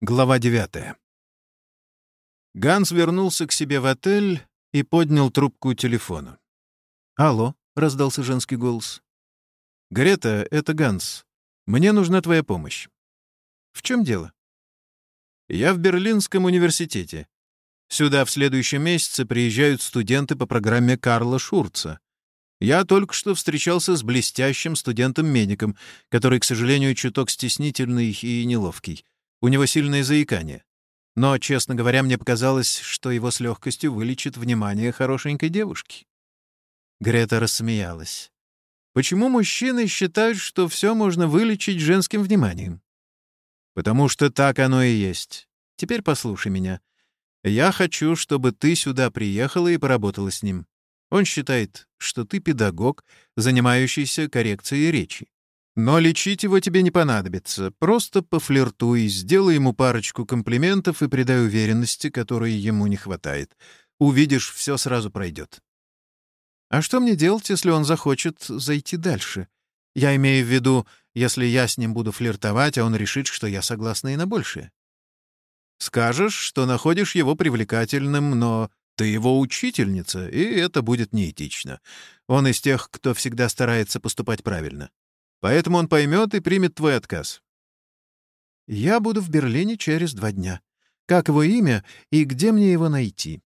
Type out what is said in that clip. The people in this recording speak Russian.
Глава девятая. Ганс вернулся к себе в отель и поднял трубку телефона. «Алло», — раздался женский голос. «Грета, это Ганс. Мне нужна твоя помощь». «В чем дело?» «Я в Берлинском университете. Сюда в следующем месяце приезжают студенты по программе Карла Шурца. Я только что встречался с блестящим студентом-медиком, который, к сожалению, чуток стеснительный и неловкий. У него сильное заикание. Но, честно говоря, мне показалось, что его с легкостью вылечит внимание хорошенькой девушки. Грета рассмеялась. Почему мужчины считают, что все можно вылечить женским вниманием? Потому что так оно и есть. Теперь послушай меня. Я хочу, чтобы ты сюда приехала и поработала с ним. Он считает, что ты педагог, занимающийся коррекцией речи. Но лечить его тебе не понадобится. Просто пофлиртуй, сделай ему парочку комплиментов и придай уверенности, которой ему не хватает. Увидишь, все сразу пройдет. А что мне делать, если он захочет зайти дальше? Я имею в виду, если я с ним буду флиртовать, а он решит, что я согласна и на большее. Скажешь, что находишь его привлекательным, но ты его учительница, и это будет неэтично. Он из тех, кто всегда старается поступать правильно. Поэтому он поймет и примет твой отказ. Я буду в Берлине через два дня. Как его имя и где мне его найти?